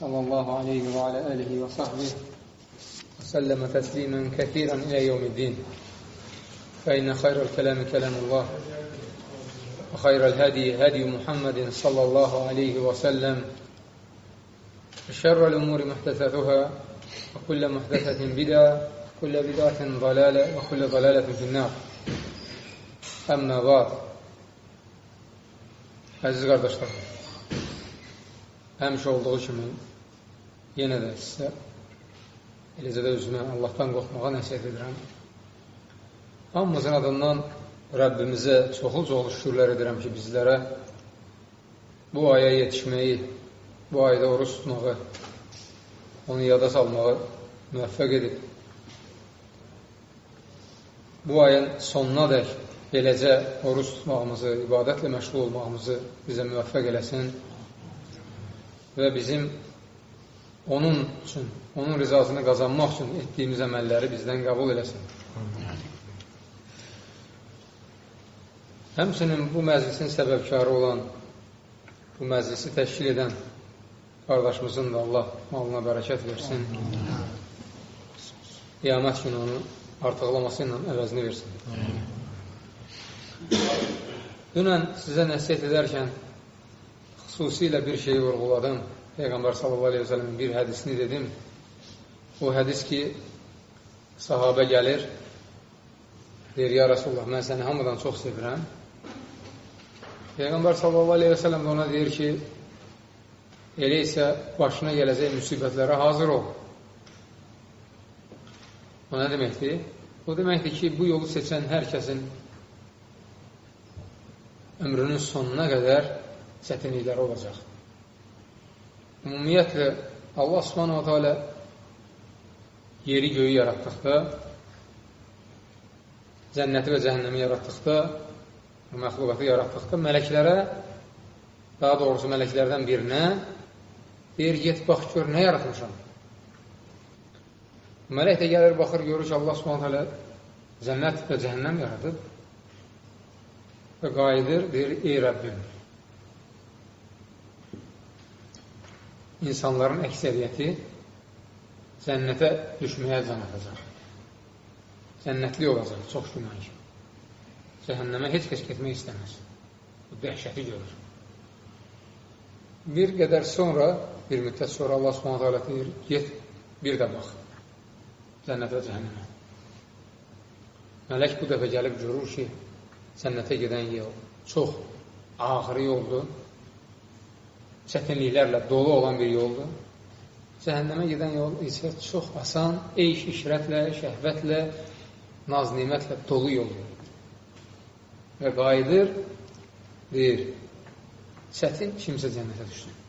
صلى الله عليه وعلى آله وصحبه وسلم تسليما كثيرا إلى يوم الدين. فإن خير الكلام كلام الله وخير الهدي هدي محمد صلى الله عليه وسلم شر الأمور محدثاتها وكل محدثة بدعة كل بدعة ضلالة وكل ضلالة في النار. Əmmə var, əziz qardaşlarım, həmişə olduğu kimi yenə də sizə, eləcə də özümə Allahdan qorxmağa nəsiyyət edirəm. Hamımızın adından Rəbbimizə çoxlu-çoxlu şükürlər edirəm ki, bizlərə bu aya yetişməyi, bu ayda oruç tutmağı, onu yada salmağı müvəffəq edib. Bu ayın sonuna dək beləcə oruç tutmağımızı, ibadətlə məşğul olmağımızı bizə müvəffəq eləsin və bizim onun üçün, onun rizasını qazanmaq üçün etdiyimiz əməlləri bizdən qəbul eləsin. Həmçinin bu məclisin səbəbkarı olan, bu məclisi təşkil edən qardaşımızın da Allah malına bərəkət versin. Qiyamət günü onu artıqlaması ilə əvəzini versin. Dünən sizə nəsiyyət edərkən xüsusilə bir şeyi vurğuladım. Peyğəmbər sallallahu aleyhi ve sellemin bir hədisini dedim. O hədis ki, sahabə gəlir, deyir, ya Rasulullah, mən səni hamıdan çox sevirəm. Peyğəmbər sallallahu aleyhi ve sellem ona deyir ki, elə isə başına gələcək müsibətlərə hazır ol. O nə deməkdir? O deməkdir ki, bu yolu seçən hər kəsin ömrünün sonuna qədər çətinlikləri olacaq. Ümumiyyətlə, Allah subhanahu teala yeri göyü yaratdıqda, cənnəti və cəhənnəmi yaratdıqda, məxluqatı yaratdıqda mələklərə, daha doğrusu mələklərdən birinə deyir, get, bax, gör, nə yaratmışam? Mələk də gəlir, baxır, görür ki, Allah subhanahu teala cənnət və cəhənnəm yaradıb və qayıdır, deyir, ey Rəbbim, insanların əksəriyyəti cənnətə düşməyə can atacaq. Cənnətli olacaq, çox güman ki. Cəhənnəmə heç kəs getmək istəməz. Bu dəhşəti görür. Bir qədər sonra, bir müddət sonra Allah subhanət hələ deyir, get, bir də bax, cənnətə cəhənnəmə. Mələk bu dəfə gəlib görür ki, cənnətə gedən yol çox ağır yoldur, çətinliklərlə dolu olan bir yoldur. Cəhənnəmə gedən yol isə çox asan, eyş, işrətlə, şəhvətlə, naz-nimətlə dolu yoldur. Və qayıdır, deyir, çətin kimsə cənnətə düşsün.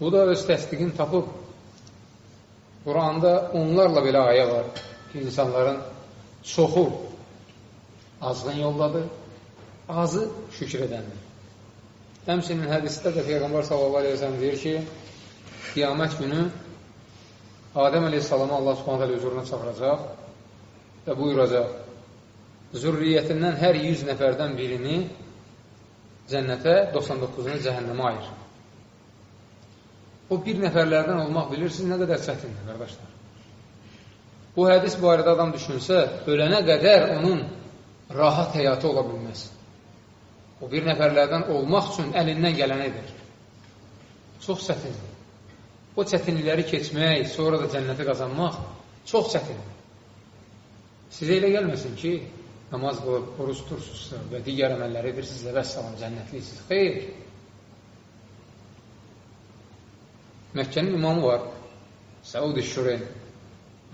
Bu da öz təsdiqini tapıb. Quranda onlarla belə ayə var ki, insanların çoxu azğın yoldadır, azı şükür edəndir. Həmçinin hədisdə də Peyğəmbər sellem deyir ki, qiyamət günü Adəm aleyhissalama Allah subhanət hələ huzuruna çağıracaq və buyuracaq, zürriyyətindən hər 100 nəfərdən birini cənnətə, 99-unu cəhənnəmə ayır. O bir nəfərlərdən olmaq bilirsiniz nə qədər çətindir, qardaşlar. Bu hədis barədə adam düşünsə, ölənə qədər onun rahat həyatı ola bilməz. O bir nəfərlərdən olmaq üçün əlindən gələn edir. Çox çətindir. O çətinlikləri keçmək, sonra da cənnəti qazanmaq çox çətindir. Sizə elə gəlməsin ki, namaz qılıb, oruç tutursunuzsa və digər əməlləri edirsiniz və vəssalam, cənnətliyirsiniz. Xeyr. Məkkənin imamı var, Səud-i Şuren.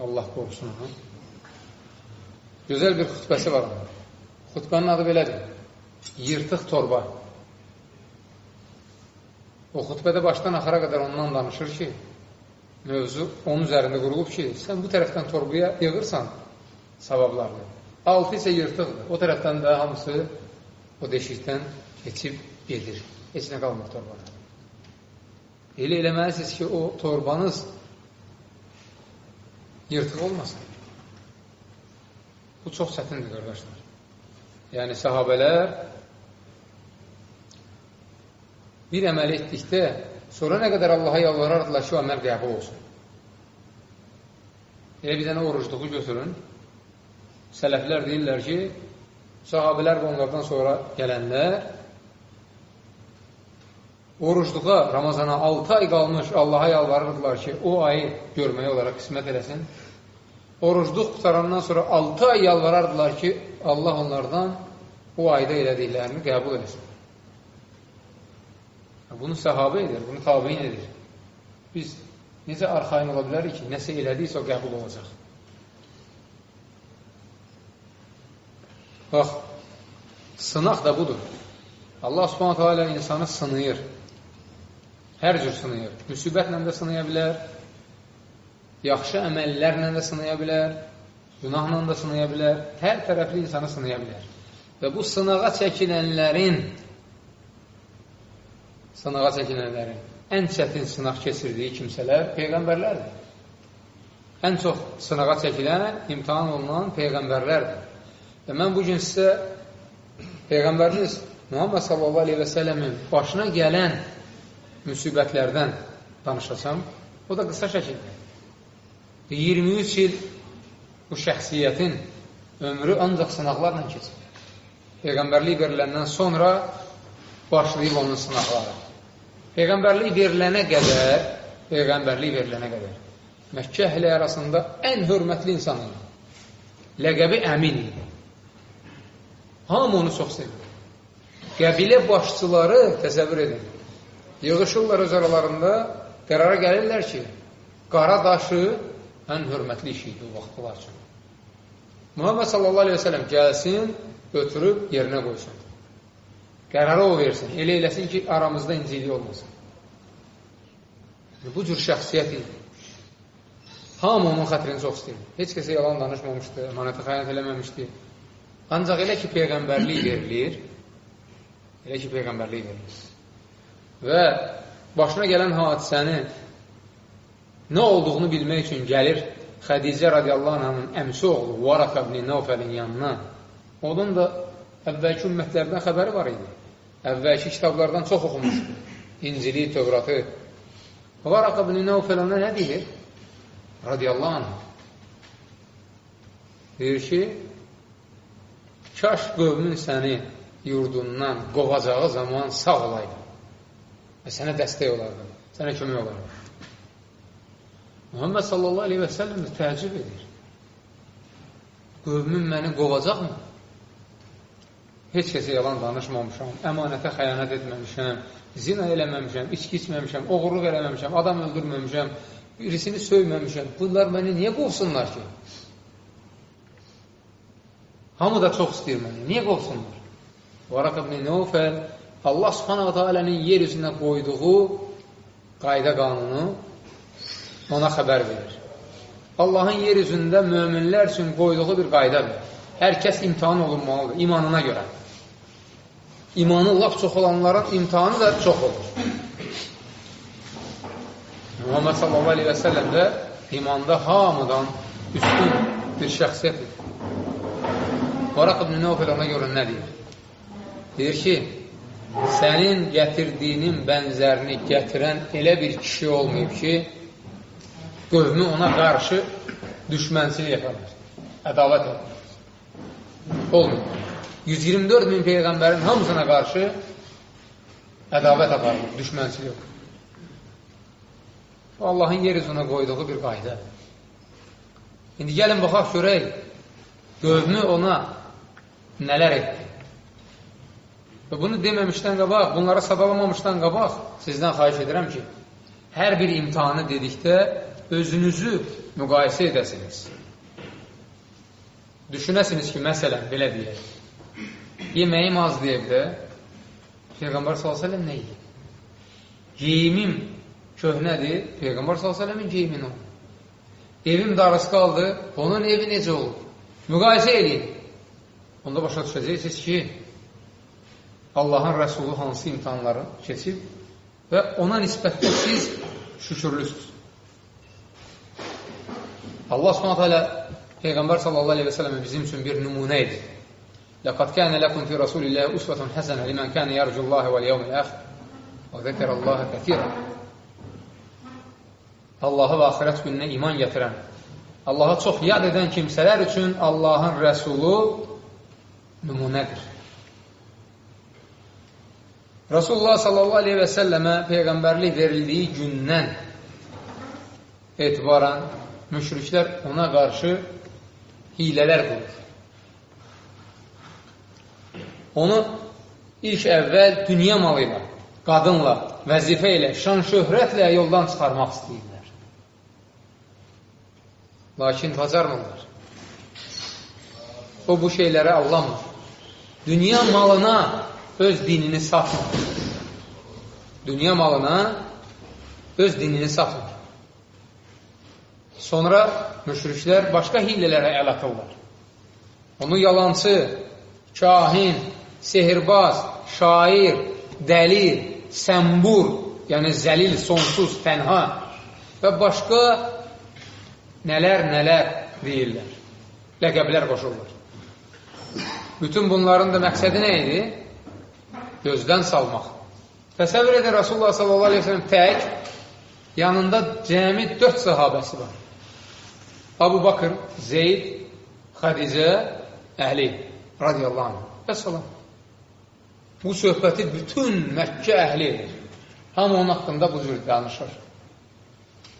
Allah qorusun onu. Gözəl bir xütbəsi var onun. Xütbənin adı belədir. Yırtıq torba. O xütbədə başdan axara qədər ondan danışır ki, mövzu onun üzərində qurulub ki, sən bu tərəfdən torbaya yığırsan savablarını. Altı isə yırtıqdır. O tərəfdən də hamısı o deşikdən keçib gedir. Heç nə qalmır torbada. Elə eləməlisiniz ki, o torbanız yırtıq olmasın. Bu çox çətindir, qardaşlar. Yəni, sahabələr bir əməl etdikdə, sonra nə qədər Allaha yalvarardılar ki, o əməl qəbul olsun. Elə bir dənə orucluğu götürün. Sələflər deyirlər ki, sahabilər və onlardan sonra gələnlər orucluğa, Ramazana 6 ay qalmış Allaha yalvarırdılar ki, o ayı görməyə olaraq qismət eləsin. Orucluq qutarandan sonra 6 ay yalvarardılar ki, Allah onlardan o ayda elədiklərini qəbul eləsin. Bunu səhabə edir, bunu tabiin edir. Biz necə arxain ola bilərik ki, nəsə elədiysə o qəbul olacaq. Bax, sınaq da budur. Allah subhanətə alə insanı sınıyır. Hər cür sınıyır. Müsibətlə də sınıya bilər, yaxşı əməllərlə də sınıya bilər, günahla da sınıya bilər, hər tərəfli insanı sınıya bilər. Və bu sınağa çəkilənlərin sınağa çəkilənlərin ən çətin sınaq keçirdiyi kimsələr Peyğəmbərlərdir. Ən çox sınağa çəkilən, imtihan olunan Peyğəmbərlərdir. Və mən bugün sizə Peyğəmbəriniz Muhammed sallallahu aleyhi və sələmin başına gələn müsibətlərdən danışacam. O da qısa şəkildə. 23 il bu şəxsiyyətin ömrü ancaq sınaqlarla keçir. Peyğəmbərlik veriləndən sonra başlayıb onun sınaqları. Peyğəmbərlik verilənə qədər, Peyğəmbərlik verilənə qədər Məkkə əhli arasında ən hörmətli insan idi. Ləqəbi Əmin idi. Hamı onu çox sevir. Qəbilə başçıları təsəvvür edin. Yığışırlar öz aralarında, qərara gəlirlər ki, qara daşı ən hörmətli iş idi o vaxtlar üçün. Muhammed sallallahu aleyhi ve sellem gəlsin, götürüb yerinə qoysun. Qərarı o versin. Elə eləsin ki, aramızda incilik olmasın. Bu cür şəxsiyyət idi. Hamı onun xətrini çox istəyir. Heç kəsə yalan danışmamışdı, əmanətə xəyanət eləməmişdi. Ancaq elə ki, Peyğəmbərlik verilir, elə ki, Peyğəmbərlik verilir. Və başına gələn hadisəni nə olduğunu bilmək üçün gəlir Xədicə radiyallahu anhanın əmsi oğlu Varaq ibn Nəufəlin yanına. Onun da əvvəlki ümmətlərdən xəbəri var idi əvvəlki kitablardan çox oxumuşdur. İncili, Tövratı. Varaq ibn Nəufəl ona nə deyir? Radiyallahu anh. Deyir ki, kaş qövmün səni yurdundan qovacağı zaman sağ olaydı və sənə dəstək olardı, sənə kömək olardı. Muhammed sallallahu aleyhi və səlləm də təəccüb edir. Qövmün məni qovacaqmı? Heç kəsə yalan danışmamışam, əmanətə xəyanət etməmişəm, zina eləməmişəm, içki içməmişəm, oğurluq eləməmişəm, adam öldürməmişəm, birisini söyməmişəm. Bunlar məni niyə qovsunlar ki? Hamı da çox istəyir məni. Niyə qovsunlar? Varaq ibn Nəufəl Allah subhanahu teala'nın yer üzünə qoyduğu qayda qanunu ona xəbər verir. Allahın yer üzündə möminlər üçün qoyduğu bir qaydadır. Hər kəs imtihan olunmalıdır, imanına görə imanı laf çox olanların imtihanı da çox olur. Muhammed sallallahu aleyhi və səlləm də imanda hamıdan üstün bir şəxsiyyətdir. Varaq ibn Nəufəl ona görə nə deyir? Deyir ki, sənin gətirdiyinin bənzərini gətirən elə bir kişi olmayıb ki, qövmü ona qarşı düşmənçilik yaparlar, ədavət yaparlar. Olmuyor. 124 min Peyğəmbərin hamısına qarşı ədavət aparılır, düşmənçilik yox. Allahın yer üzünə qoyduğu bir qayda. İndi gəlin baxaq görək, qövmü ona nələr etdi. Və bunu deməmişdən qabaq, bunlara sadalamamışdan qabaq sizdən xahiş edirəm ki, hər bir imtihanı dedikdə özünüzü müqayisə edəsiniz. Düşünəsiniz ki, məsələn, belə deyək, Yeməyim azdır evdə. Peyğəmbər s.ə.v nə yiyir? Geyimim köhnədir. Peyğəmbər s.ə.v-in geyimin olur. Evim darası qaldı. Onun evi necə olur? Müqayisə edin. Onda başa düşəcəksiniz ki, Allahın Rəsulu hansı imtihanları keçib və ona nisbətdə siz şükürlüsünüz. Allah s.ə.v Peyğəmbər s.ə.v bizim üçün bir nümunə edir. لقد كان لكم في رسول الله أسوة حسنة لمن كان يرجو الله واليوم الآخر Və zəkərəllahə kəsirə. Allahı və axirət gününə iman gətirən, Allaha çox yad edən kimsələr üçün Allahın rəsulu nümunədir. Rasulullah sallallahu aleyhi və səlləmə Peyğəmbərlik verildiyi gündən etibarən müşriklər ona qarşı hilələr qurur. Onu ilk əvvəl dünya malı ilə, qadınla, vəzifə ilə, şan şöhrətlə yoldan çıxarmaq istəyirlər. Lakin bacarmırlar. O bu şeylərə allanmır. Dünya malına öz dinini satmır. Dünya malına öz dinini satmır. Sonra müşriklər başqa hilələrə əl atırlar. Onu yalancı, kahin, sehirbaz, şair, dəli, səmbur, yəni zəlil, sonsuz, tənha və başqa nələr-nələr deyirlər. Ləqəblər qoşurlar. Bütün bunların da məqsədi nə idi? Gözdən salmaq. Təsəvvür edin, Rasulullah s.a.v. tək yanında cəmi dörd sahabəsi var. Abu Bakır, Zeyd, Xədicə, Əli radiyallahu anh. Və salam. Bu söhbəti bütün Məkkə əhli edir. Hamı onun haqqında bu cür danışır.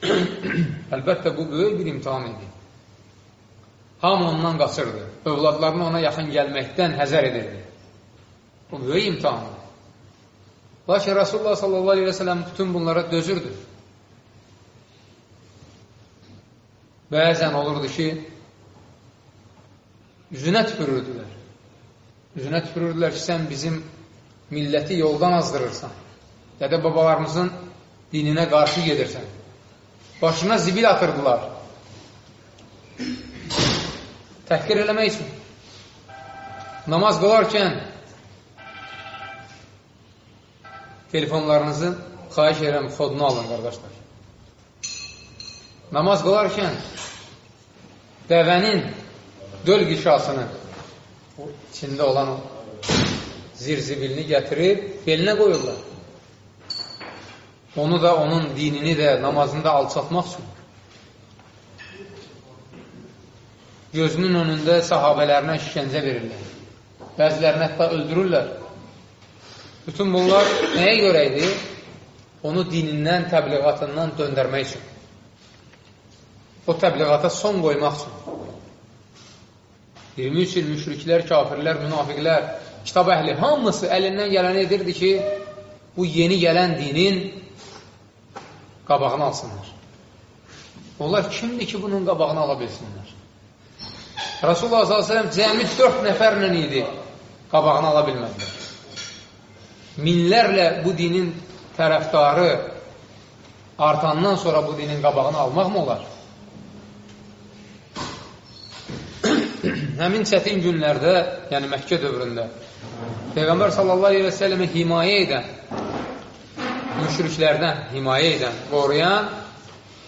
Əlbəttə, bu böyük bir imtihan idi. Hamı ondan qaçırdı. Övladlarını ona yaxın gəlməkdən həzər edirdi. Bu böyük imtihandır. Lakin Rasulullah sallallahu aleyhi ve sellem bütün bunlara dözürdü. Bəzən olurdu ki, üzünə tüpürürdülər. Üzünə tüpürürdülər ki, sən bizim milləti yoldan azdırırsan. Dədə babalarımızın dininə qarşı gedirsən. Başına zibil atırdılar. Təhqir eləmək üçün. Namaz qılarkən telefonlarınızı xahiş edirəm, xodunu alın, qardaşlar. Namaz qılarkən dəvənin döl qişasını içində olan zirzibilini gətirib belinə qoyurlar. Onu da, onun dinini də, namazını da alçatmaq üçün. Gözünün önündə sahabələrinə işgəncə verirlər. Bəzilərini hətta öldürürlər. Bütün bunlar nəyə görə idi? Onu dinindən, təbliğatından döndərmək üçün. O təbliğata son qoymaq üçün. 23 il müşriklər, kafirlər, münafiqlər, kitab əhli hamısı əlindən gələni edirdi ki, bu yeni gələn dinin qabağını alsınlar. Onlar kimdir ki, bunun qabağını ala bilsinlər? Rasulullah s.ə.v cəmi dörd nəfərlə idi, qabağını ala bilmədilər. Minlərlə bu dinin tərəfdarı artandan sonra bu dinin qabağını almaq mı olar? Həmin çətin günlərdə, yəni Məkkə dövründə Peyğəmbər sallallahu aleyhi və səlləmi himayə edən, müşriklərdən himayə edən, qoruyan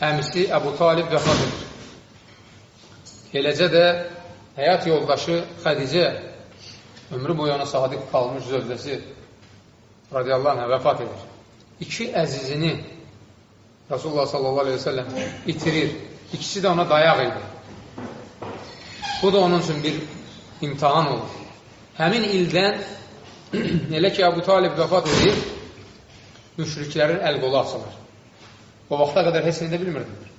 əmisi Əbu Talib vəfat edir. Eləcə də həyat yoldaşı Xədicə, ömrü boyu ona sadiq qalmış zövcəsi radiyallahu anh vəfat edir. İki əzizini Rasulullah sallallahu aleyhi və səlləm itirir. İkisi də ona dayaq idi. Bu da onun üçün bir imtihan olur. Həmin ildən elə ki, Əbu Talib vəfat edir, müşriklərin əl-qolu açılır. O vaxta qədər heç nə bilmirdilər.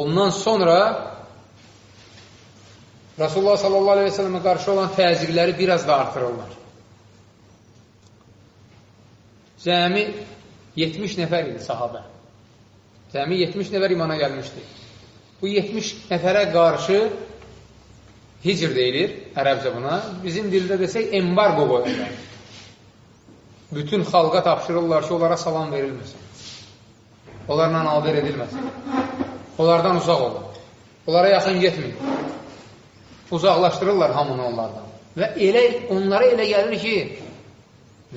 Ondan sonra Rasulullah sallallahu aleyhi ve sellemə qarşı olan təzyiqləri biraz da artırırlar. Cəmi 70 nəfər idi sahabə. Cəmi 70 nəfər imana gəlmişdi. Bu 70 nəfərə qarşı hicr deyilir ərəbcə buna. Bizim dildə desək, embargo qoyurlar. Bütün xalqa tapşırırlar ki, onlara salam verilməsin. Onlarla alver edilməsin. Onlardan uzaq olun. Onlara yaxın getməyin. Uzaqlaşdırırlar hamını onlardan. Və elə, onlara elə gəlir ki,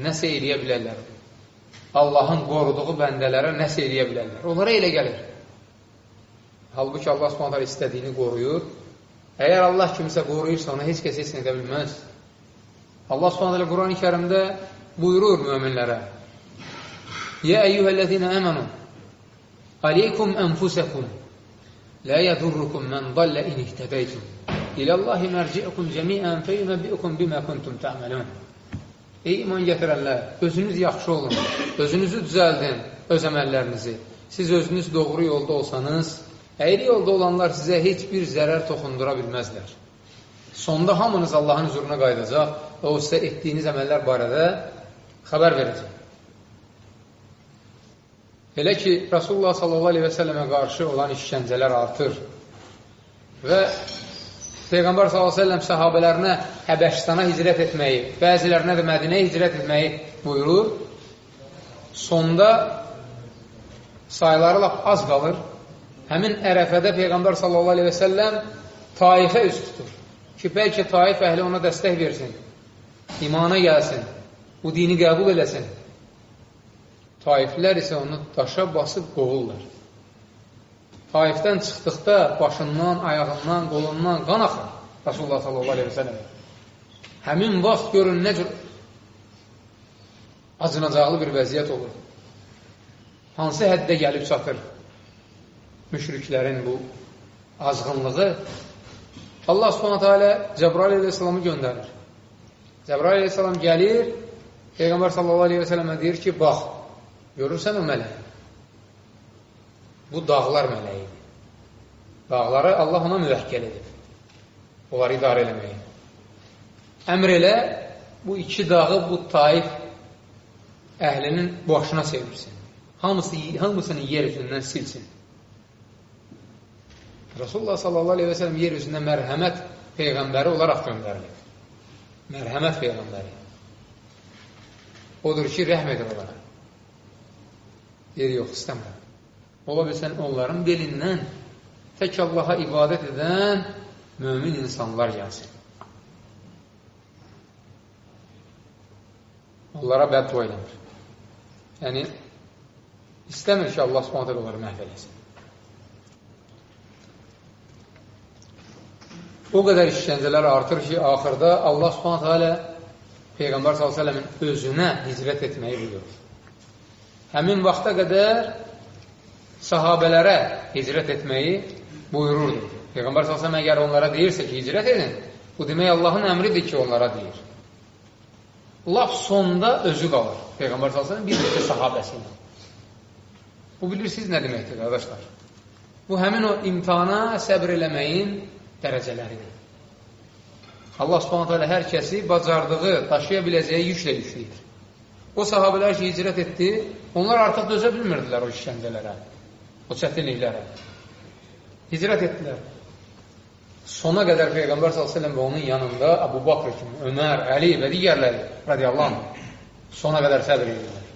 nəsə eləyə bilərlər. Allahın qoruduğu bəndələrə nəsə eləyə bilərlər. Onlara elə gəlir. Halbuki Allah subhanətlər istədiyini qoruyur Əgər Allah kimsə qoruyursa, ona heç kəs heç nə edə bilməz. Allah subhanələ Quran-ı kərimdə buyurur müəminlərə, Yə əyyuhəl-ləzinə əmənu, aleykum ənfusəkum, lə yədurrukum mən dallə inihtədəytum, iləllahi mərciəkum cəmiən feynəbiəkum bimə kuntum təəməlun. Ey iman gətirənlər, özünüz yaxşı olun, özünüzü düzəldin, öz əməllərinizi. Siz özünüz doğru yolda olsanız, əyri yolda olanlar sizə heç bir zərər toxundura bilməzlər. Sonda hamınız Allahın huzuruna qayıdacaq və o sizə etdiyiniz əməllər barədə xəbər verəcək. Belə ki, Rasulullah s.a.v. qarşı olan işgəncələr artır və Peyğəmbər s.a.v. səhabələrinə Həbəşistana hicrət etməyi, bəzilərinə də Mədinəyə hicrət etməyi buyurur. Sonda sayıları laf az qalır. Həmin ərəfədə Peyğəmbər s.a.v. Taifə üst tutur ki, bəlkə Taif əhli ona dəstək versin, imana gəlsin, bu dini qəbul eləsin. Taiflər isə onu daşa basıb qovurlar. Taifdən çıxdıqda başından, ayağından, qolundan qan axır Rasulullah s.a.v. Həmin vaxt görün nə cür acınacaqlı bir vəziyyət olur. Hansı həddə gəlib çatır müşriklərin bu azğınlığı? Allah subhanətə alə Cəbrail aleyhissalamı göndərir. Cəbrail aleyhissalam gəlir, Peyğəmbər sallallahu aleyhi və sələmə deyir ki, bax, Görürsən o mələyi? Bu dağlar mələyidir. Dağları Allah ona müvəkkəl edib. Onları idarə eləməyi. Əmr elə, bu iki dağı bu taif əhlinin başına çevirsin. Hamısı, hamısını yer üzündən silsin. Rasulullah sallallahu aleyhi və sələm yer üzündə mərhəmət peyğəmbəri olaraq göndərilir. Mərhəmət peyğəmbəri. Odur ki, rəhm edir onlara yeri yox, istəmirəm. Ola bilsən, onların belindən tək Allaha ibadət edən mömin insanlar gəlsin. Onlara bəddua eləmir. Yəni, istəmir ki, Allah subhanətə onları məhv eləsin. O qədər işgəncələr artır ki, axırda Allah subhanətə alə Peyğəmbər s.ə.v-in özünə hicrət etməyi buyurur həmin vaxta qədər sahabələrə hicrət etməyi buyururdu. Peyğəmbər s.ə.v əgər onlara deyirsə ki, hicrət edin, bu demək Allahın əmridir ki, onlara deyir. Laf sonda özü qalır. Peyğəmbər s.ə.v bir neçə sahabəsi ilə. Bu bilirsiniz nə deməkdir, qardaşlar? Bu həmin o imtihana səbr eləməyin dərəcələridir. Allah subhanət hələ hər kəsi bacardığı, daşıya biləcəyi yüklə yükləyir. O sahabələr ki, hicrət etdi, onlar artıq dözə bilmirdilər o işgəncələrə, o çətinliklərə. Hicrət etdilər. Sona qədər Peyğəmbər s.ə.v və onun yanında Əbu Bakr kimi, Ömər, Əli və digərləri radiyallahu anh, sona qədər səbir edirlər.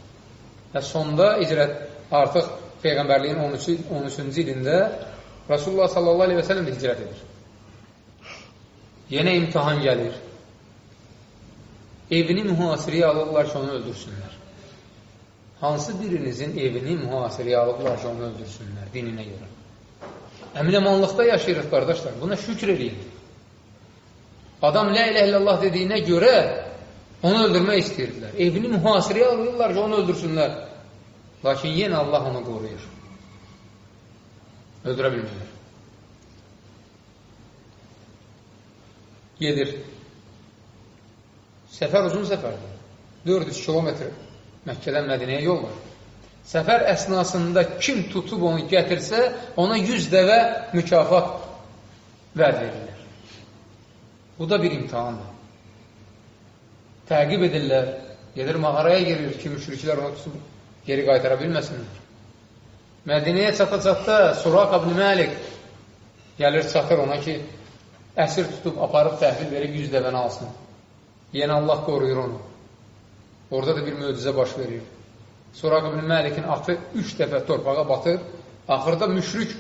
Və sonda icrət artıq Peyğəmbərliyin 13-cü 13 ilində Rasulullah s.ə.v hicrət edir. Yenə imtihan gəlir evini mühasirəyə alırlar ki, onu öldürsünlər. Hansı birinizin evini mühasirəyə alıblar ki, onu öldürsünlər dininə görə? Əminəmanlıqda yaşayırıq, qardaşlar. Buna şükür eləyin. Adam lə ilə illallah dediyinə görə onu öldürmək istəyirdilər. Evini mühasirəyə alırlar ki, onu öldürsünlər. Lakin yenə Allah onu qoruyur. Öldürə. Gedir. Səfər uzun səfərdir. 400 kilometr Məkkədən Mədinəyə yol var. Səfər əsnasında kim tutub onu gətirsə, ona 100 dəvə mükafat vəd verirlər. Bu da bir imtihandır. Təqib edirlər, gedir mağaraya girir ki, müşriklər onu tutub geri qaytara bilməsinlər. Mədinəyə çata-çatda Suraq ibn Məlik gəlir, çatır ona ki, əsir tutub, aparıb təhvil verib 100 dəvəni alsın. Yenə Allah qoruyur onu. Orada da bir möcüzə baş verir. Suraq ibn Məlikin atı üç dəfə torpağa batır. Axırda müşrik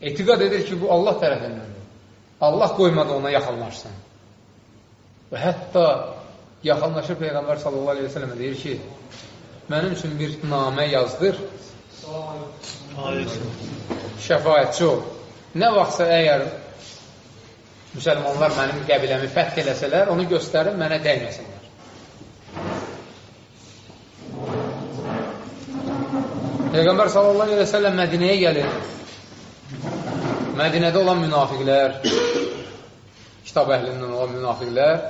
etiqad edir ki, bu Allah tərəfindəndir. Allah qoymadı ona yaxınlaşsın. Və hətta yaxınlaşır Peyğəmbər sallallahu aleyhi ve sellem deyir ki, mənim üçün bir namə yazdır, şəfayətçi ol. Nə vaxtsa əgər müsəlmanlar mənim qəbiləmi fəth eləsələr, onu göstərin, mənə dəyməsinlər. Peyğəmbər sallallahu aleyhi və səlləm Mədinəyə gəlir. Mədinədə olan münafiqlər, kitab əhlindən olan münafiqlər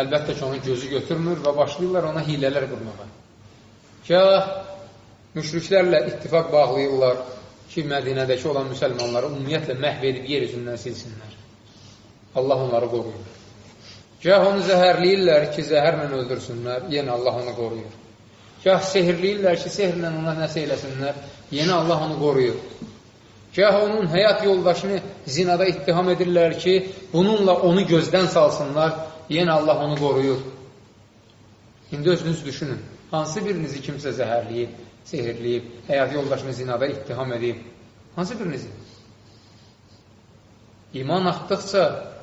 əlbəttə ki, onun gözü götürmür və başlayırlar ona hilələr qurmağa. Gah müşriklərlə ittifaq bağlayırlar ki, Mədinədəki olan müsəlmanları ümumiyyətlə məhv edib yer üzündən silsinlər. Allah onları qoruyur. Gah onu zəhərləyirlər ki, zəhərlə öldürsünlər, yenə Allah onu qoruyur. Gah sehirləyirlər ki, sehirlə ona nəsə eləsinlər, yenə Allah onu qoruyur. Gah onun həyat yoldaşını zinada ittiham edirlər ki, bununla onu gözdən salsınlar, yenə Allah onu qoruyur. İndi özünüz düşünün, hansı birinizi kimsə zəhərləyib, sehirləyib, həyat yoldaşını zinada ittiham edib, hansı birinizi? İman artdıqca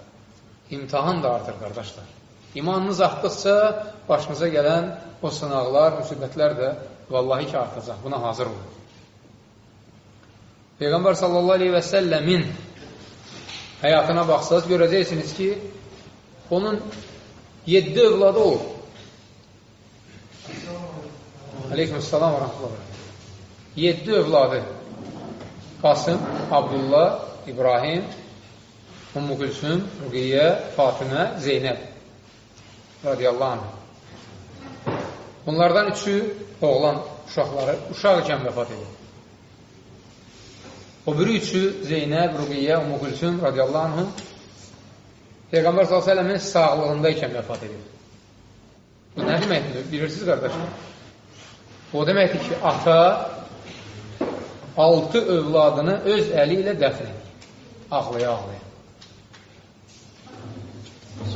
imtihan da artır, qardaşlar. İmanınız artdıqca başınıza gələn o sınaqlar, müsibətlər də vallahi ki, artacaq. Buna hazır olun. Peyğəmbər sallallahu aleyhi və səlləmin həyatına baxsaq, görəcəksiniz ki, onun yeddi övladı olur. Aleykümselam və rəhmətullah. Yeddi övladı. Qasım, Abdullah, İbrahim, Ummu Gülsüm, Ruqiyyə, Fatimə, Zeynəb radiyallahu anh. Bunlardan üçü oğlan uşaqları uşaq ikən vəfat edir. O biri üçü Zeynəb, Ruqiyyə, Ummu Gülsüm radiyallahu anh Peyğəmbər s.ə.v-in sağlığında ikən vəfat edir. Bu nə deməkdir? Bilirsiniz, qardaşlar? O deməkdir ki, ata altı övladını öz əli ilə dəfn edir. Ağlaya-ağlaya.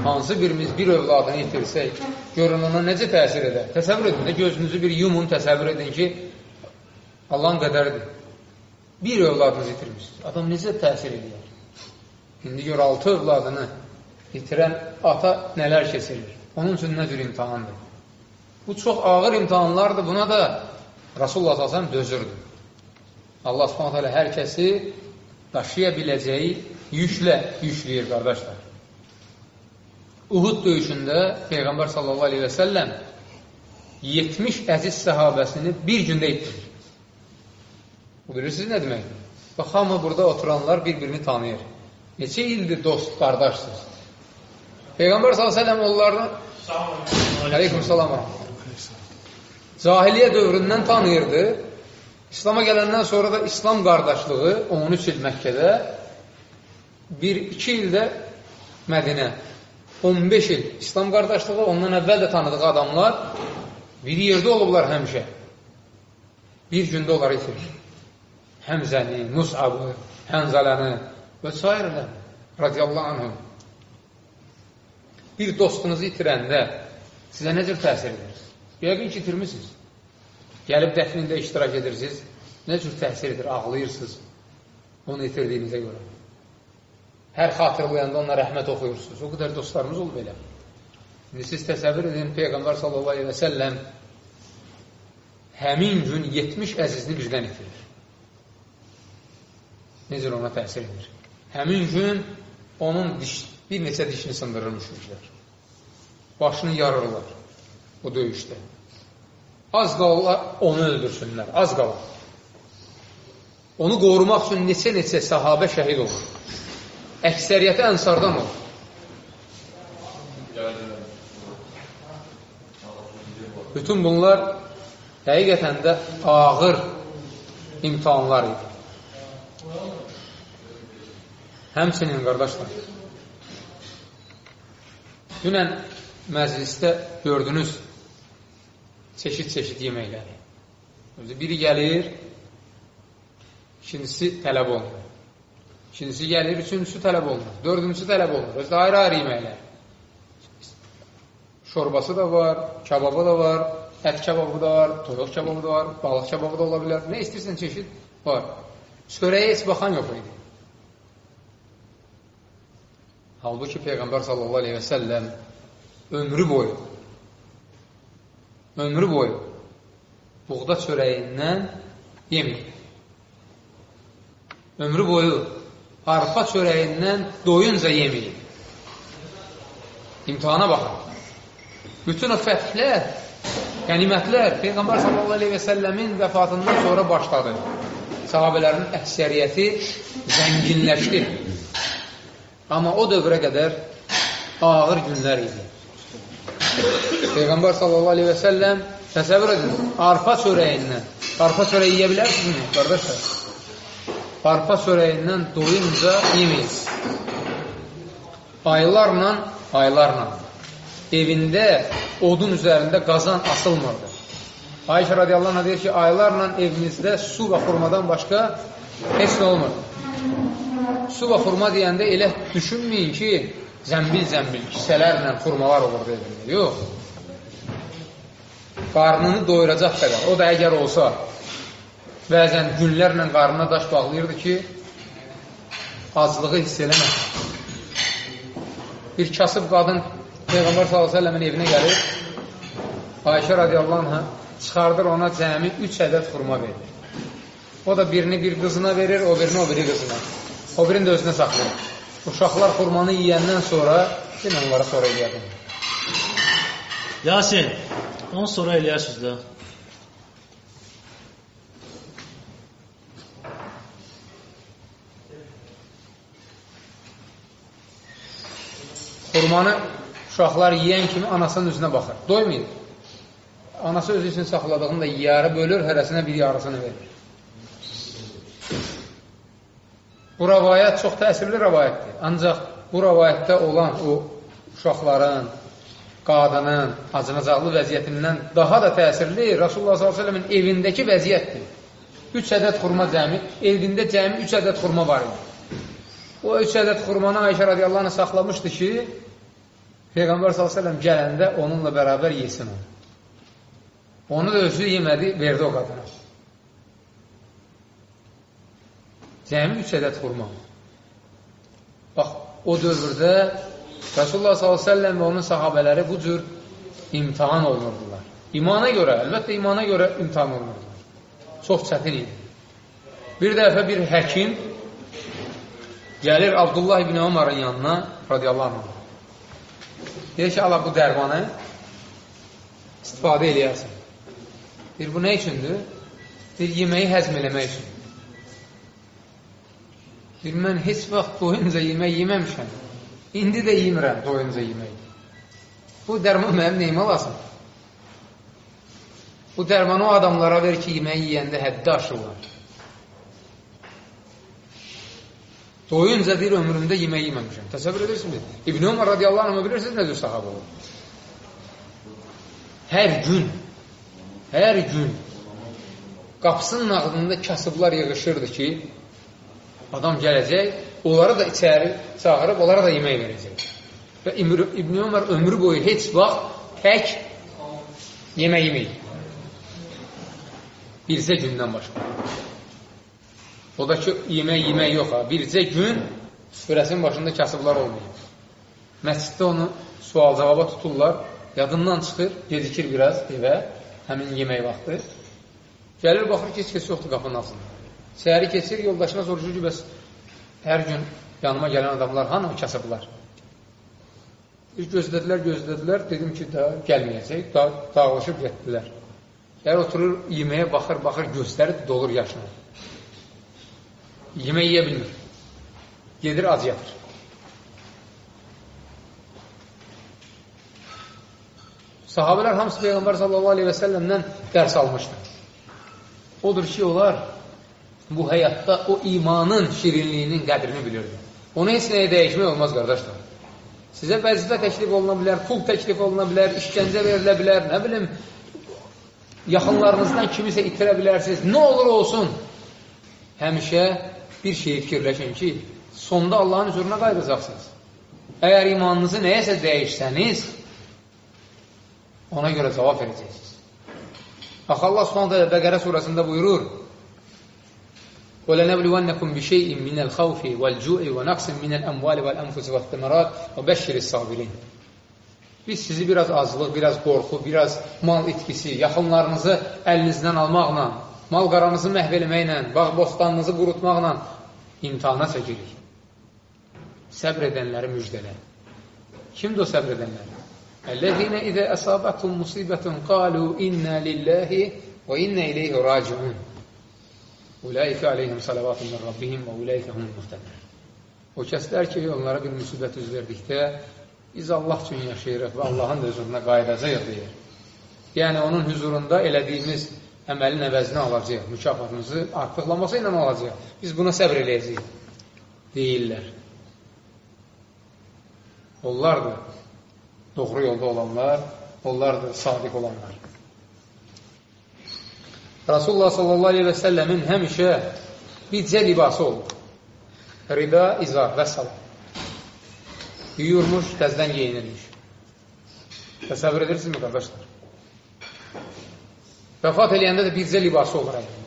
Hansı birimiz bir övladını itirsək, görün ona necə təsir edər? Təsəvvür edin, gözünüzü bir yumun, təsəvvür edin ki, Allahın qədəridir. Bir övladınızı itirmişsiniz. Adam necə təsir edir? İndi gör, altı övladını itirən ata nələr kesilir? Onun üçün nə cür imtihandır? Bu çox ağır imtihanlardır. Buna da Rasulullah s.ə.v dözürdü. Allah s.ə.v hər kəsi daşıya biləcəyi yüklə yükləyir, qardaşlar. Uhud döyüşündə Peyğəmbər sallallahu aleyhi və səlləm 70 əziz səhabəsini bir gündə itirir. Bu bilirsiniz nə deməkdir? Bax, hamı burada oturanlar bir-birini tanıyır. Neçə ildir dost, qardaşsınız? Peyğəmbər s.ə.v onlarını Aleyküm salam Cahiliyə dövründən tanıyırdı. İslama gələndən sonra da İslam qardaşlığı 13 il Məkkədə, 1-2 ildə Mədinə. 15 il İslam qardaşlığı, ondan əvvəl də tanıdığı adamlar bir yerdə olublar həmişə. Bir gündə onları itirir. Həmzəni, Musabı, Hənzələni və s. radiyallahu anhum. Bir dostunuzu itirəndə sizə nə cür təsir edir? Yəqin ki, itirmişsiniz. Gəlib dəfnində iştirak edirsiniz. Nə cür təsir edir? Ağlayırsınız onu itirdiyinizə görə. Hər xatırlayanda ona rəhmət oxuyursunuz. O qədər dostlarımız olub elə. İndi siz təsəvvür edin, Peyğəmbər sallallahu aleyhi və səlləm həmin gün 70 əzizini birdən itirir. Necə ona təsir edir? Həmin gün onun diş, bir neçə dişini sındırırmışlar. Başını yarırlar o döyüşdə. Az qalırlar, onu öldürsünlər. Az qalır. Onu qorumaq üçün neçə-neçə sahabə şəhid olur. Əksəriyyəti ənsardan olur. Bütün bunlar həqiqətən də ağır imtihanlar idi. Həmsinin, qardaşlar, dünən məclisdə gördünüz çeşid-çeşid yeməkləri. Biri gəlir, ikincisi tələb olunur. İkincisi gəlir, üçüncüsü tələb olunur. Dördüncüsü tələb olunur. Özdə ayrı-ayrı yeməklər. Şorbası da var, kebabı da var, ət kebabı da var, toyuq kebabı da var, balıq kebabı da ola bilər. Nə istəyirsən çeşid var. Çörəyə heç baxan yox idi. Halbuki Peyğəmbər sallallahu aleyhi və səlləm ömrü boyu ömrü boyu buğda çörəyindən yemir. Ömrü boyu arpa çörəyindən doyunca yeməyib. İmtihana baxın. Bütün o fəthlər Qənimətlər Peyğəmbər səlləmin vəfatından sonra başladı. Sahabələrin əksəriyyəti zənginləşdi. Amma o dövrə qədər ağır günlər idi. Peyğəmbər səlləm təsəvvür edin, arpa çörəyindən, arpa çörəyi yiyə bilərsinizmi, qardaşlar? Arpa çörəyindən doyunca yemeyin. Aylarla, aylarla evində odun üzərində qazan asılmırdı. Ayşə radiyallahu anh deyir ki, aylarla evimizdə su və xurmadan başqa heç nə olmur. Su və xurma deyəndə elə düşünməyin ki, zəmbil-zəmbil kisələrlə xurmalar olurdu evində. Yox. Qarnını doyuracaq qədər. O da əgər olsa, bəzən günlərlə qarnına daş bağlayırdı ki, aclığı hiss eləmək. Bir kasıb qadın Peyğəmbər s.ə.v-in evinə gəlir, Ayşə radiyallahu anhə çıxardır ona cəmi 3 ədəd xurma verir. O da birini bir qızına verir, o birini o biri qızına. O birini də özünə saxlayır. Uşaqlar xurmanı yiyəndən sonra yenə onlara sonra eləyərdim. Yasin, onu sonra eləyərsiniz də. Xurmanı uşaqlar yiyən kimi anasının üzünə baxır. Doymayın. Anası özü üçün saxladığını da yarı bölür, hərəsinə bir yarısını verir. Bu rəvayət çox təsirli rəvayətdir. Ancaq bu rəvayətdə olan o uşaqların, qadının acınacaqlı vəziyyətindən daha da təsirli Rasulullah s.ə.v-in evindəki vəziyyətdir. Üç ədəd xurma cəmi, evində cəmi üç ədəd xurma var idi. O üç ədəd xurmanı Ayşə radiyallahu anh saxlamışdı ki, Peyğəmbər s.ə.v gələndə onunla bərabər yesin onu. Onu da özü yemədi, verdi o qadına. Cəmi üç ədəd xurma. Bax, o dövrdə Rasulullah s.ə.v və onun sahabələri bu cür imtihan olunurdular. İmana görə, əlbəttə imana görə imtihan olunurdular. Çox çətin idi. Bir dəfə bir həkim gəlir Abdullah ibn Ömarın yanına, radiyallahu anh. Deyir ki, Allah bu dərmanı istifadə eləyərsən. Deyir, bu nə üçündür? Deyir, yeməyi həzm eləmək üçün. Deyir, mən heç vaxt doyunca yemək yeməmişəm. İndi də yemirəm doyunca yemək. Bu dərman mənim neyimə lazım? Bu dərmanı o adamlara ver ki, yeməyi yeyəndə həddi aşırlar. Doyunca deyir, ömrümdə yemək yeməmişəm. Təsəvvür edirsiniz? İbn-i Umar radiyallahu anh bilirsiniz nə cür sahabə olur? Hər gün, hər gün qapısının ağzında kasıblar yığışırdı ki, adam gələcək, onları da içəri çağırıb, onlara da yemək verəcək. Və İbn-i Umar ömrü boyu heç vaxt tək yemək yeməyir. Bircə gündən başqa. O da ki, yemək, yemək yox ha. Bircə gün süfrəsinin başında kasıblar olmayıb. Məsciddə onu sual-cavaba tuturlar, yadından çıxır, gecikir biraz evə, həmin yemək vaxtı. Gəlir, baxır ki, heç kəs yoxdur qapının altında. Səhəri keçir, yoldaşına soruşur ki, bəs hər gün yanıma gələn adamlar hanı kasıblar? Bir gözlədilər, gözlədilər, dedim ki, da gəlməyəcək, da, dağılışıb getdilər. Gəlir, oturur, yeməyə baxır, baxır, gözləri dolur yaşına. Yemək yeyə bilmir. Gedir, ac yatır. Sahabələr hamısı Peyğəmbər sallallahu aleyhi və səlləmdən dərs almışdı. Odur ki, onlar bu həyatda o imanın şirinliyinin qədrini bilirdi. Onu heç nəyə dəyişmək olmaz, qardaşlar. Sizə vəzifə təklif oluna bilər, pul təklif oluna bilər, işgəncə verilə bilər, nə bilim, yaxınlarınızdan kimisə itirə bilərsiniz. Nə olur olsun, həmişə bir şeyi fikirləşin ki, sonda Allahın huzuruna qayıdacaqsınız. Əgər imanınızı nəyəsə dəyişsəniz, ona görə cavab verəcəksiniz. Bax, Allah subhanətə Bəqərə surəsində buyurur, وَلَنَبْلِوَنَّكُمْ بِشَيْءٍ مِنَ الْخَوْفِ وَالْجُوءِ وَنَقْسٍ مِنَ الْأَمْوَالِ وَالْأَنْفُسِ وَالثَّمَرَاتِ وَبَشِّرِ الصَّابِرِينَ Biz sizi biraz azlıq, biraz qorxu, biraz mal itkisi, yaxınlarınızı əlinizdən almaqla, mal qaranızı məhv eləməklə, bağ bostanınızı qurutmaqla imtihana çəkirik. Səbr edənləri müjdələr. Kimdir o səbr edənlər? Ellezine izə əsabətum musibətun qalu inna lillahi və inna ileyhi raciun. Ulaikə aleyhim salavatun min rabbihim və ulaikə humul muhtədər. O kəslər ki, onlara bir müsibət üz verdikdə, biz Allah üçün yaşayırıq və Allahın da huzuruna qayıdacaq deyir. Yəni, onun huzurunda elədiyimiz əməlin əvəzini alacaq, mükafatımızı artıqlaması ilə alacaq. Biz buna səbr eləyəcəyik, deyirlər. Onlardır doğru yolda olanlar, onlardır sadiq olanlar. Rasulullah sallallahu aleyhi və səlləmin həmişə bircə libası olur. Rida, izar və salam. Yuyurmuş, təzdən geyinirmiş. Təsəvvür edirsinizmi, qardaşlar? Vəfat eləyəndə də bircə libası olur əylində.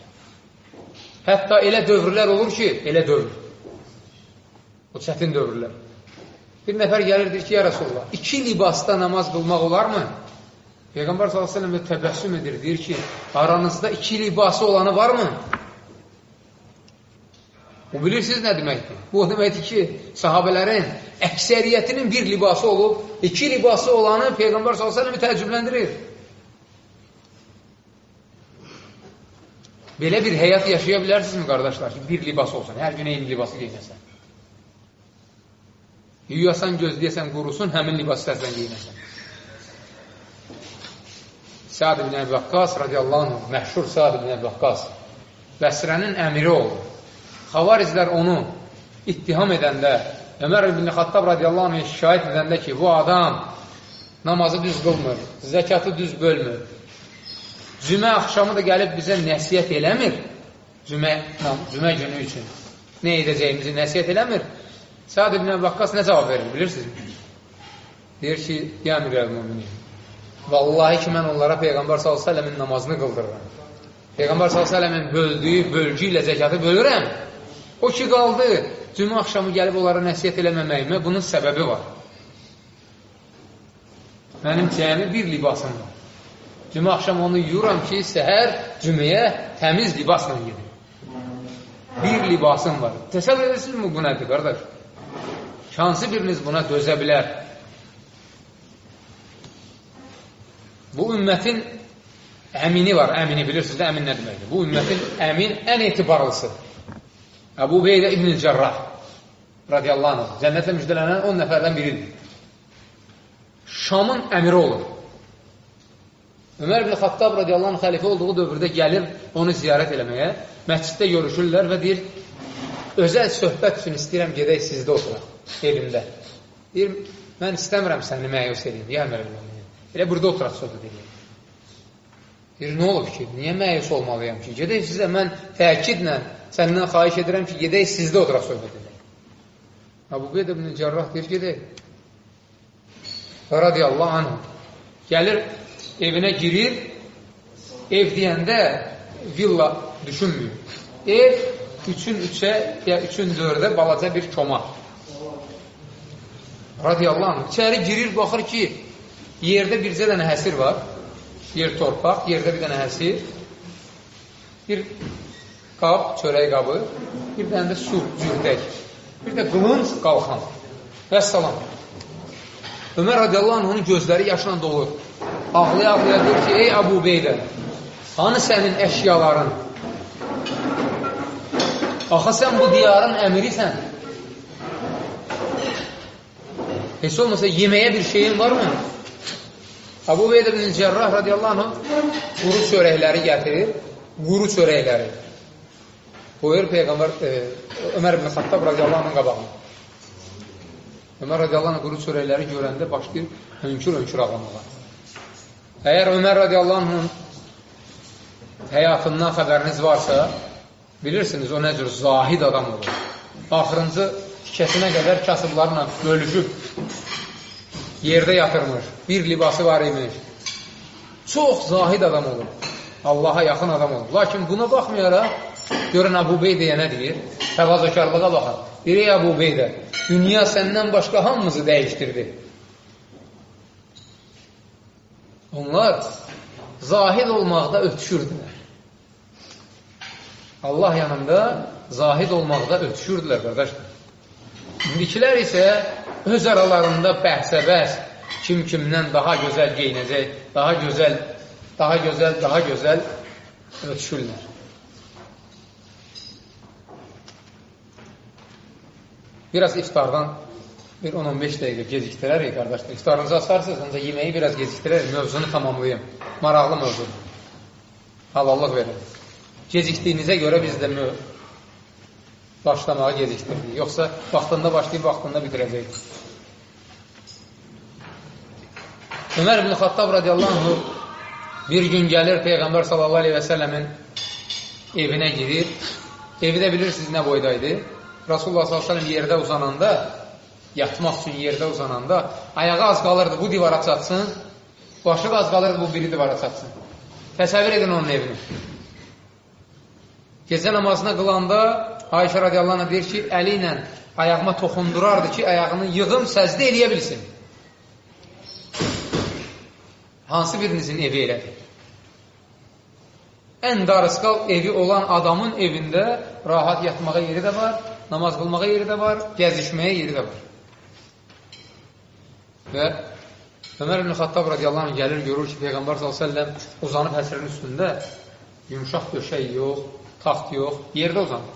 Hətta elə dövrlər olur ki, elə dövr. O çətin dövrlər. Bir nəfər gəlirdir ki, ya Rasulullah, iki libasda namaz qılmaq olarmı? Peyğəmbər s.ə.v təbəssüm edir, deyir ki, aranızda iki libası olanı varmı? O bilirsiniz nə deməkdir? Bu deməkdir ki, sahabələrin əksəriyyətinin bir libası olub, iki libası olanı Peyğəmbər s.ə.v təəccübləndirir. Belə bir həyat yaşaya bilərsinizmi, qardaşlar ki, bir libas olsun, hər gün eyni libası geyinəsən. Yuyasan, gözləyəsən, qurusun, həmin libası təzdən geyinəsən. Səad ibn Əbi Vakqas radiyallahu anh, məşhur Səad ibn Əbi Vakqas Bəsrənin əmiri oldu. Xavariclər onu ittiham edəndə, Ömər ibn Xattab radiyallahu anh şikayət edəndə ki, bu adam namazı düz qılmır, zəkatı düz bölmür, cümə axşamı da gəlib bizə nəsiyyət eləmir, cümə, cümə günü üçün nə edəcəyimizi nəsiyyət eləmir, Səad ibn Əbvəqqas nə cavab verir, bilirsiniz? Deyir ki, ya müminin, vallahi ki, mən onlara Peyğəmbər s.ə.v-in namazını qıldırıram. Peyğəmbər s.ə.v-in böldüyü bölgü ilə zəkatı bölürəm. O ki, qaldı, cümə axşamı gəlib onlara nəsiyyət eləməməyimə bunun səbəbi var. Mənim cəmi bir libasım var. Cümə axşam onu yuyuram ki, səhər cüməyə təmiz libasla gedir. Bir libasım var. Təsəvvür edirsinizmi bu nədir, qardaş? Hansı biriniz buna dözə bilər? Bu ümmətin əmini var, əmini bilirsiniz də əmin nə deməkdir? Bu ümmətin əmin ən etibarlısı. Əbu Beydə İbn-i Cərrah radiyallahu anh, cənnətlə müjdələnən 10 nəfərdən biridir. Şamın əmiri olur. Ömər ibn Xattab radiyallahu anh xəlifə olduğu dövrdə gəlir onu ziyarət eləməyə, məsciddə görüşürlər və deyir, özəl söhbət üçün istəyirəm gedək sizdə oturaq evimdə. Deyir, mən istəmirəm səni məyus edeyim, ya əmər eləməyim. Elə burada oturaq söhbət edeyim. Deyir, nə olub ki, niyə məyus olmalıyam ki? Gedək sizə, mən təkidlə səndən xaiş edirəm ki, gedək sizdə oturaq söhbət edeyim. Əbu Qeyd ibn Cərrah deyir, gedək. Radiyallahu anh gəlir, evinə girir, ev deyəndə villa düşünmüyor. Ev üçün üçə, ya üçün dördə balaca bir koma radiyallahu anh, içəri girir, baxır ki, yerdə bircə dənə həsir var, yer torpaq, yerdə bir dənə həsir, bir qab, çörək qabı, bir dənə də su, cürdək, bir də qılınc, qalxan və salam. Ömər radiyallahu anh, onun gözləri yaşla dolur. Ağlaya-ağlaya deyir ki, ey Abu Beydə, hanı sənin əşyaların? Axı sən bu diyarın əmirisən. Heç olmasa yeməyə bir şeyin varmı? Abu Beyd ibn Cərrah radiyallahu anh quru çörəkləri gətirir, quru çörəkləri. Qoyur Peyğəmbər e, Ömər ibn Xattab radiyallahu anh qabağına. Ömər radiyallahu anh quru çörəkləri görəndə başlayır hönkür-hönkür ağlamağa. Əgər Ömər radiyallahu anhın həyatından xəbəriniz varsa, bilirsiniz o nə cür zahid adam olur. Axırıncı tikəsinə qədər kasıblarla bölüşüb yerdə yatırmış, bir libası var imiş. Çox zahid adam olur. Allaha yaxın adam olur. Lakin buna baxmayaraq, görün Əbu Beydəyə nə deyir? Təvazökarlığa baxın. Deyir, ey Əbu Beydə, dünya səndən başqa hamımızı dəyişdirdi. Onlar zahid olmaqda ötüşürdülər. Allah yanında zahid olmaqda ötüşürdülər, qardaşlar. İndikilər isə öz aralarında bəhsə-bəhs, kim kimdən daha gözəl geyinəcək, daha gözəl, daha gözəl, daha gözəl ötüşürlər. Biraz iftardan bir 10-15 dəqiqə gecikdirərik, qardaşlar. İftarınızı asarsınız, ancaq yeməyi biraz gecikdirərik, mövzunu tamamlayayım. Maraqlı mövzudur. Halallıq verin. Gecikdiyinizə görə biz də başlamağa gecikdirdik. Yoxsa vaxtında başlayıb, vaxtında bitirəcəkdik. Ömər ibn Xattab radiyallahu anh bir gün gəlir Peyğəmbər sallallahu aleyhi və səlləmin evinə girir. Evi də bilirsiniz nə boydaydı. Rasulullah sallallahu aleyhi və səlləm yerdə uzananda, yatmaq üçün yerdə uzananda, ayağı az qalırdı bu divara çatsın, başı az qalırdı bu biri divara çatsın. Təsəvvür edin onun evini. Gecə namazına qılanda Ayşə radiyallahu anh deyir ki, əli ilə ayağıma toxundurardı ki, ayağını yığım səzdə eləyə bilsin. Hansı birinizin evi elədir? Ən darısqal evi olan adamın evində rahat yatmağa yeri də var, namaz qılmağa yeri də var, gəzişməyə yeri də var. Və Ömər ibn Xattab radiyallahu anh gəlir, görür ki, Peyğəmbər s.ə.v uzanıb həsirin üstündə yumuşaq döşək yox, taxt yox, yerdə uzanır.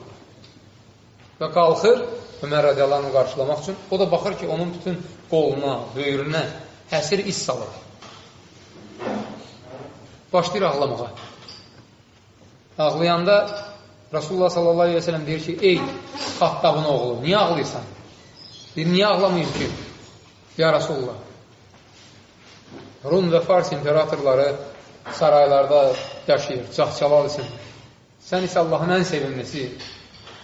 Və qalxır Ömər radiyallahu anh qarşılamaq üçün. O da baxır ki, onun bütün qoluna, böyrünə həsir is salır. Başlayır ağlamağa. Ağlayanda Rasulullah sallallahu aleyhi ve sellem deyir ki, ey Xattabın oğlu, niyə ağlayırsan? Deyir, niyə ağlamayım ki? Ya Rasulullah, Rum və Fars imperatorları saraylarda yaşayır, cahçalal üçün. Sən isə Allahın ən sevimlisi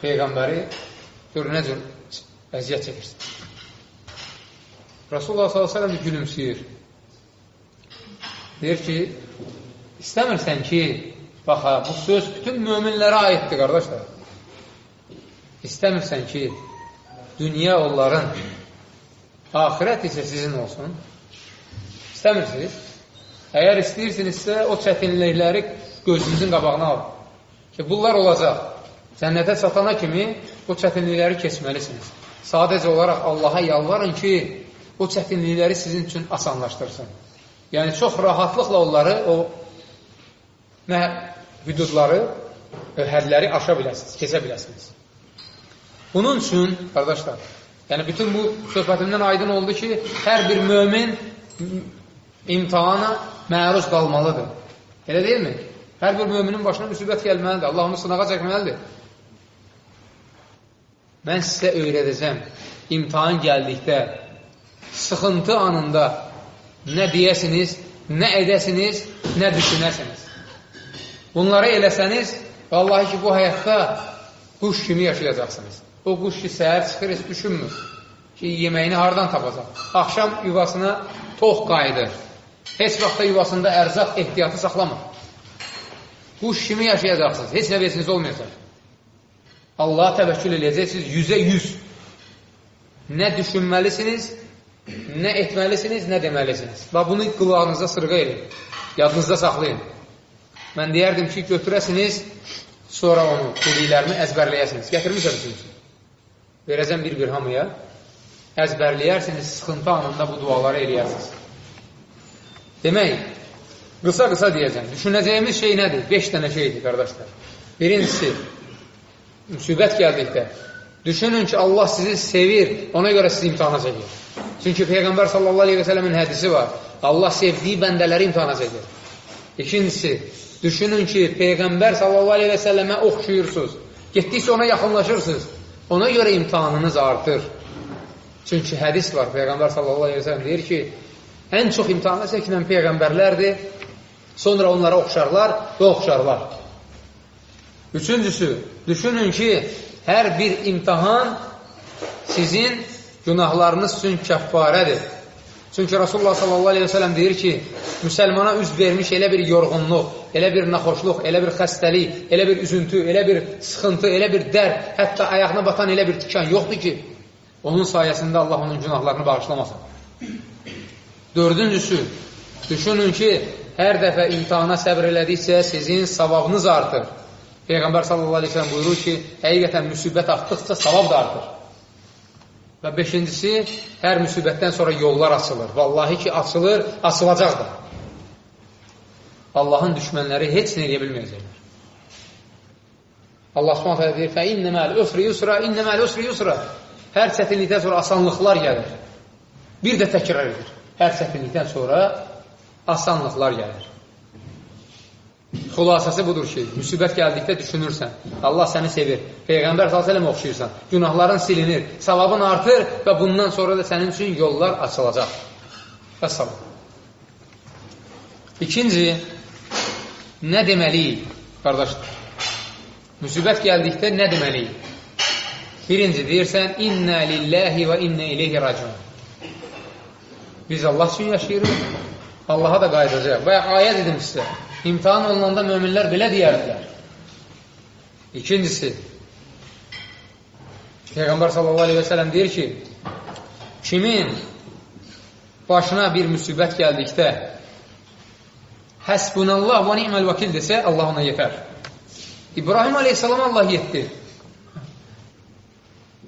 Peyğəmbəri gör nə cür əziyyət çəkirsən. Rasulullah s.ə.v gülümsüyür. Deyir ki, istəmirsən ki, bax, bu söz bütün möminlərə aiddir, qardaşlar. İstəmirsən ki, dünya onların, ahirət isə sizin olsun. İstəmirsiniz? Əgər istəyirsinizsə, o çətinlikləri gözünüzün qabağına alın. Ki, bunlar olacaq. Cənnətə çatana kimi o çətinlikləri keçməlisiniz. Sadəcə olaraq Allaha yalvarın ki, o çətinlikləri sizin üçün asanlaşdırsın. Yəni, çox rahatlıqla onları, o nə hüdudları, hədləri aşa biləsiniz, keçə biləsiniz. Bunun üçün, qardaşlar, yəni bütün bu söhbətimdən aydın oldu ki, hər bir mömin imtihana məruz qalmalıdır. Elə deyilmi? Hər bir möminin başına müsibət gəlməlidir. Allah onu sınağa çəkməlidir. Mən sizə öyrədəcəm. İmtihan gəldikdə, sıxıntı anında nə deyəsiniz, nə edəsiniz, nə düşünəsiniz. Bunları eləsəniz, vallahi ki, bu həyatda quş kimi yaşayacaqsınız. O quş ki, səhər çıxır, heç düşünmür ki, yeməyini hardan tapacaq. Axşam yuvasına tox qayıdır. Heç vaxtda yuvasında ərzaq ehtiyatı saxlamır. Quş kimi yaşayacaqsınız. Heç nə versiniz olmayacaq. Allaha təvəkkül eləyəcəksiniz yüzə yüz. Nə düşünməlisiniz, nə etməlisiniz, nə deməlisiniz. Və bunu qulağınıza sırğa edin. Yadınızda saxlayın. Mən deyərdim ki, götürəsiniz, sonra onu, dediklərimi əzbərləyəsiniz. Gətirmişsiniz. Verəcəm bir-bir hamıya. Əzbərləyərsiniz, sıxıntı anında bu duaları eləyərsiniz. Demək, qısa-qısa deyəcəm. Düşünəcəyimiz şey nədir? Beş dənə şeydir, qardaşlar. Birincisi, müsibət gəldikdə, düşünün ki, Allah sizi sevir, ona görə sizi imtihana çəkir. Çünki Peyğəmbər sələmin hədisi var. Allah sevdiyi bəndələri imtihana çəkir. İkincisi, düşünün ki, Peyğəmbər sallallahu aleyhi və sələmə oxşuyursunuz. Getdikcə ona yaxınlaşırsınız. Ona görə imtihanınız artır. Çünki hədis var, Peyğəmbər sallallahu aleyhi və sələm deyir ki, ən çox imtihana çəkilən peyğəmbərlərdir, sonra onlara oxşarlar və oxşarlar. Üçüncüsü, düşünün ki, hər bir imtihan sizin günahlarınız üçün kəffarədir. Çünki Rasulullah sallallahu aleyhi ve sellem deyir ki, müsəlmana üz vermiş elə bir yorğunluq, elə bir naxoşluq, elə bir xəstəlik, elə bir üzüntü, elə bir sıxıntı, elə bir dərd, hətta ayağına batan elə bir tikan yoxdur ki, onun sayəsində Allah onun günahlarını bağışlamasın. Dördüncüsü, düşünün ki, hər dəfə imtihana səbr elədikcə sizin savabınız artır. Peyğəmbər sallallahu aleyhi ve sellem buyurur ki, həqiqətən müsibət artdıqca savab da artır. Və beşincisi, hər müsibətdən sonra yollar açılır. Vallahi ki, açılır, açılacaq da. Allahın düşmənləri heç nə edə bilməyəcəklər. Allah Subhanahu taala deyir: "Fə innəməl usri yusra, innəməl usri yusra." Hər çətinlikdən sonra asanlıqlar gəlir. Bir də təkrar edir. Hər çətinlikdən sonra asanlıqlar gəlir. Xülasəsi budur ki, müsibət gəldikdə düşünürsən, Allah səni sevir, Peyğəmbər s.ə.və oxşayırsan, günahların silinir, savabın artır və bundan sonra da sənin üçün yollar açılacaq. Və salam. İkinci, nə deməliyik, qardaşlar? Müsibət gəldikdə nə deməliyik? Birinci, deyirsən, İnnə lilləhi və innə ileyhi racun. Biz Allah üçün yaşayırıq, Allaha da qayıdacaq. Və ayə dedim sizə, imtihan olunanda möminlər belə deyərdilər. İkincisi, Peyğəmbər sallallahu aleyhi və sələm deyir ki, kimin başına bir müsibət gəldikdə həsbunallah və ni'məl vəkil desə, Allah ona yetər. İbrahim aleyhissalam Allah yetdi.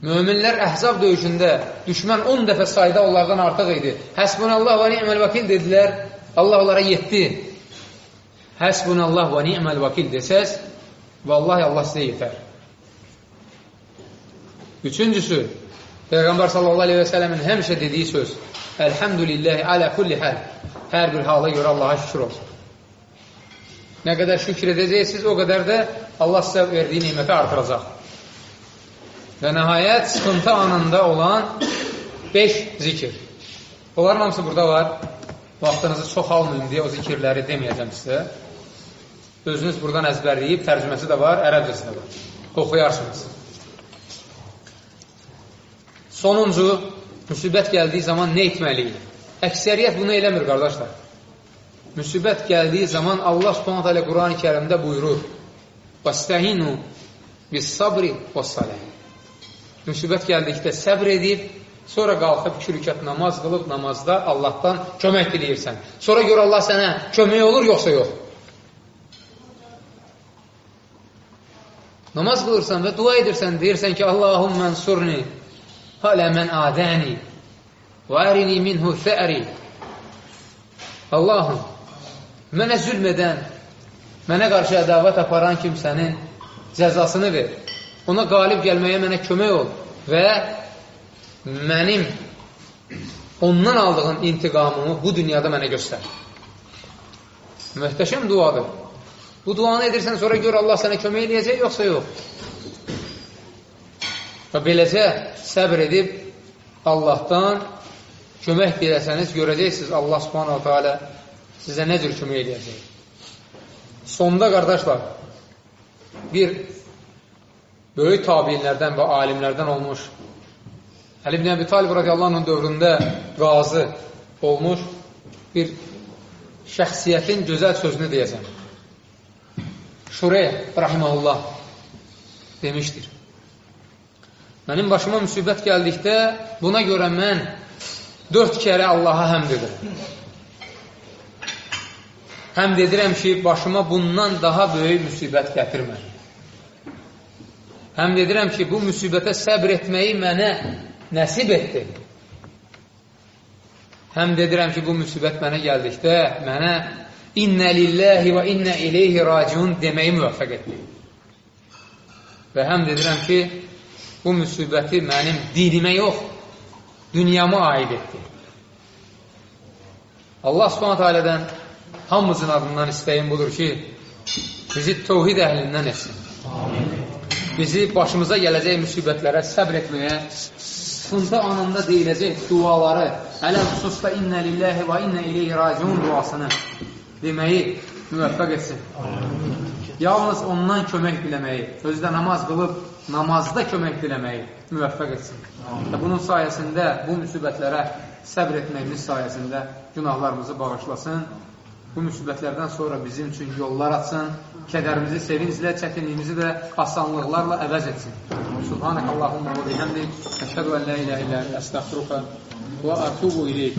Möminlər əhzab döyüşündə düşmən 10 dəfə sayda onlardan artıq idi. Həsbunallah və ni'məl vəkil dedilər, Allah onlara yetdi. Həsbunallah və ni'məl vəkil desəz, vallahi Allah sizə yetər. Üçüncüsü, Peyğəmbər sallallahu aleyhi və sələmin həmişə dediyi söz, Əlhəmdülilləhi alə kulli həl, hər bir hala görə Allaha şükür olsun. Nə qədər şükür edəcəksiniz, o qədər də Allah sizə verdiyi niməti artıracaq. Və nəhayət, sıxıntı anında olan 5 zikir. Onların hamısı burada var. Vaxtınızı çox almayın deyə o zikirləri deməyəcəm sizə. Özünüz buradan əzbərləyib, tərcüməsi də var, ərəbcəsi də var. Oxuyarsınız. Sonuncu, müsibət gəldiyi zaman nə etməliyik? Əksəriyyət bunu eləmir, qardaşlar Müsibət gəldiyi zaman Allah subhanət hələ Quran-ı kərimdə buyurur وَاسْتَهِنُوا بِالصَّبْرِ وَالصَّلَةِ Müsibət gəldikdə səbr edib, sonra qalxıb iki rükət namaz qılıb, namazda Allahdan kömək diləyirsən. Sonra gör Allah sənə kömək olur, yoxsa yox. Namaz qılırsan və dua edirsən, deyirsən ki, Allahum mənsurni halə mən adəni və ərini minhu fəəri Allahım, mənə zülm edən, mənə qarşı ədavət aparan kimsənin cəzasını ver. Ona qalib gəlməyə mənə kömək ol və mənim ondan aldığım intiqamımı bu dünyada mənə göstər. Möhtəşəm duadır. Bu duanı edirsən, sonra gör Allah sənə kömək eləyəcək, yoxsa yox. Və beləcə səbr edib Allahdan kömək diləsəniz, görəcəksiniz Allah subhanahu teala sizə nə cür kömək eləyəcək. Sonda, qardaşlar, bir böyük tabinlərdən və alimlərdən olmuş Əli ibn Əbi Talib radiyallahu anh dövründə qazı olmuş bir şəxsiyyətin gözəl sözünü deyəcəm. Şurey, rahiməhullah, demişdir. Mənim başıma müsibət gəldikdə buna görə mən dörd kərə Allaha həmd edirəm. Həmd edirəm ki, başıma bundan daha böyük müsibət gətirmə. Həmd edirəm ki, bu müsibətə səbr etməyi mənə nəsib etdi. Həmd edirəm ki, bu müsibət mənə gəldikdə, mənə innə lilləhi və innə ileyhi raciun deməyi müvəffəq etdi. Və həmd edirəm ki, bu müsibəti mənim dinimə yox, dünyama aid etdi. Allah subhanət ailədən hamımızın adından istəyim budur ki, bizi tovhid əhlindən etsin. Bizi başımıza gələcək müsibətlərə səbr etməyə, sıxıntı anında deyiləcək duaları, ələ xüsusda innə lilləhi və innə ileyhi raciun duasını deməyi müvəffəq etsin. Yalnız ondan kömək diləməyi, özü də namaz qılıb, namazda kömək diləməyi müvəffəq etsin. Və bunun sayəsində bu müsibətlərə səbr etməyimiz sayəsində günahlarımızı bağışlasın bu müsibətlərdən sonra bizim üçün yollar açsın, kədərimizi sevinclə, çətinliyimizi də asanlıqlarla əvəz etsin. Subhanək Allahumma və bihəmdik, əşhədu ən la ilə ilə əstəxruqa və ətubu ileyk.